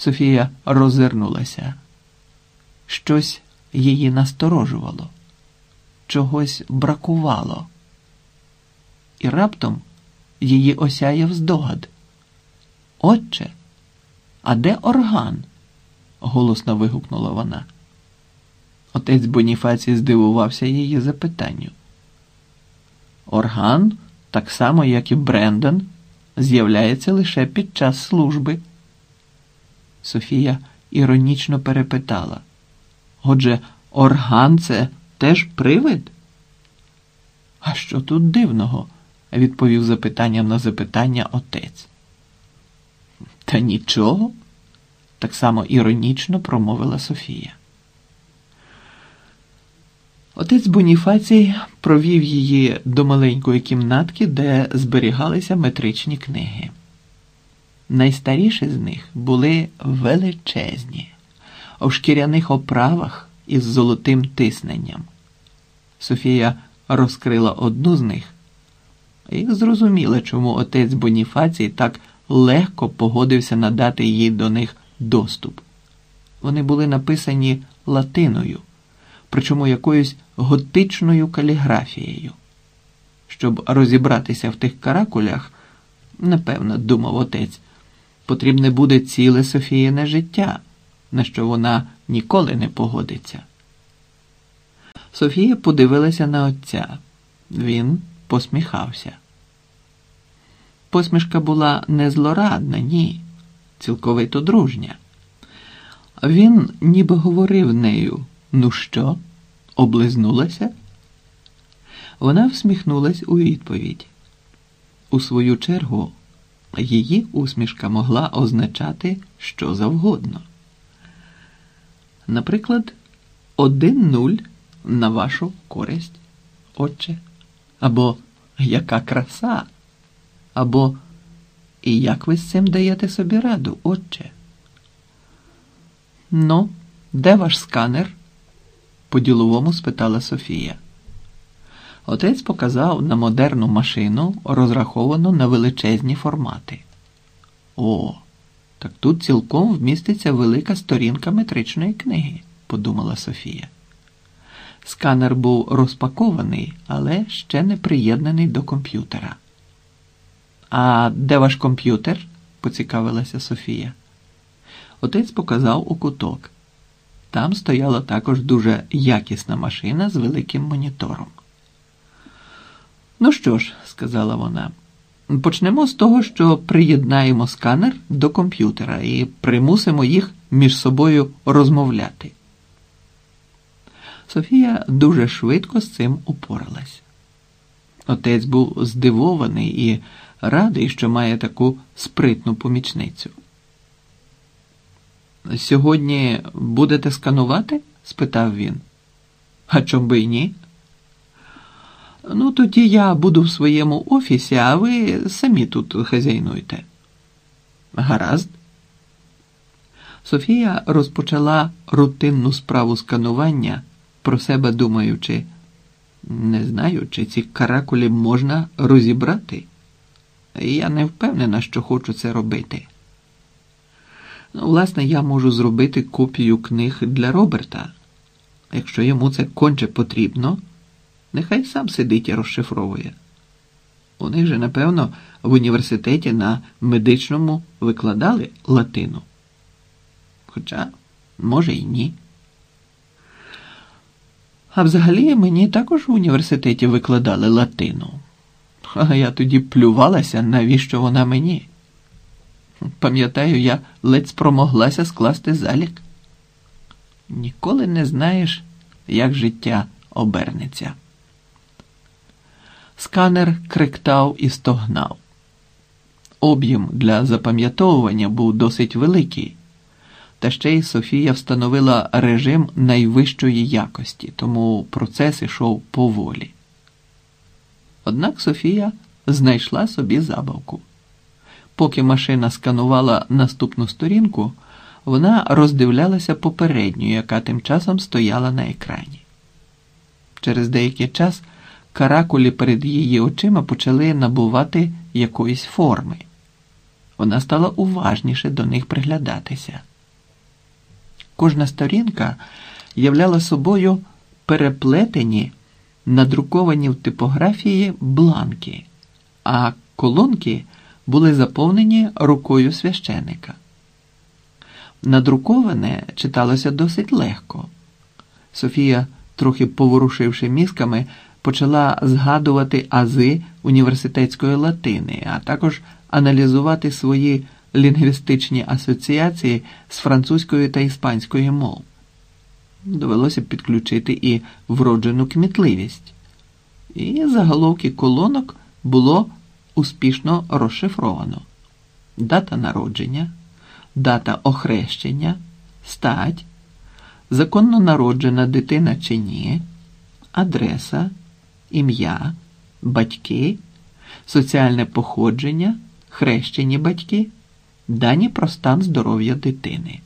Софія роззирнулася. Щось її насторожувало, чогось бракувало. І раптом її осяяв здогад. Отче, а де орган? голосно вигукнула вона. Отець Боніфацій здивувався її запитанню. Орган, так само, як і Брендон, з'являється лише під час служби. Софія іронічно перепитала. Отже, орган це теж привид? А що тут дивного? відповів запитанням на запитання отець. Та нічого, так само іронічно промовила Софія. Отець Боніфацій провів її до маленької кімнатки, де зберігалися метричні книги. Найстаріші з них були величезні, у шкіряних оправах із золотим тисненням. Софія розкрила одну з них і зрозуміла, чому отець Боніфацій так легко погодився надати їй до них доступ. Вони були написані латиною, причому якоюсь готичною каліграфією. Щоб розібратися в тих каракулях, напевно, думав отець, потрібне буде ціле Софіїне життя, на що вона ніколи не погодиться. Софія подивилася на отця. Він посміхався. Посмішка була не злорадна, ні, цілковито дружня. Він ніби говорив нею ну що, облизнулася? Вона всміхнулась у відповідь. У свою чергу, її усмішка могла означати що завгодно. Наприклад, один нуль на вашу користь, отче, або яка краса, або і як ви з цим даєте собі раду, отче? Ну, де ваш сканер? по-діловому спитала Софія. Отець показав на модерну машину, розраховану на величезні формати. О, так тут цілком вміститься велика сторінка метричної книги, подумала Софія. Сканер був розпакований, але ще не приєднаний до комп'ютера. А де ваш комп'ютер? поцікавилася Софія. Отець показав у куток. Там стояла також дуже якісна машина з великим монітором. Ну що ж, сказала вона, почнемо з того, що приєднаємо сканер до комп'ютера і примусимо їх між собою розмовляти. Софія дуже швидко з цим упоралась. Отець був здивований і радий, що має таку спритну помічницю. Сьогодні будете сканувати? спитав він. А чом би й ні? Ну, тоді я буду в своєму офісі, а ви самі тут хазяйнуйте. Гаразд. Софія розпочала рутинну справу сканування, про себе думаючи, не знаю, чи ці каракулі можна розібрати. Я не впевнена, що хочу це робити. Ну, власне, я можу зробити копію книг для Роберта. Якщо йому це конче потрібно, нехай сам сидить і розшифровує. У них же, напевно, в університеті на медичному викладали латину. Хоча, може, і ні. А взагалі мені також в університеті викладали латину. А я тоді плювалася, навіщо вона мені. Пам'ятаю, я ледь спромоглася скласти залік. Ніколи не знаєш, як життя обернеться. Сканер криктав і стогнав. Об'єм для запам'ятовування був досить великий, та ще й Софія встановила режим найвищої якості, тому процес ішов поволі. Однак Софія знайшла собі забавку. Поки машина сканувала наступну сторінку, вона роздивлялася попередню, яка тим часом стояла на екрані. Через деякий час каракулі перед її очима почали набувати якоїсь форми. Вона стала уважніше до них приглядатися. Кожна сторінка являла собою переплетені, надруковані в типографії бланки, а колонки були заповнені рукою священика. Надруковане читалося досить легко. Софія, трохи поворушивши мізками, почала згадувати ази університетської латини, а також аналізувати свої лінгвістичні асоціації з французької та іспанської мов. Довелося підключити і вроджену кмітливість. І заголовки колонок було успішно розшифровано. Дата народження, дата охрещення, стать, законно народжена дитина чи ні, адреса, ім'я, батьки, соціальне походження, хрещені батьки, дані про стан здоров'я дитини.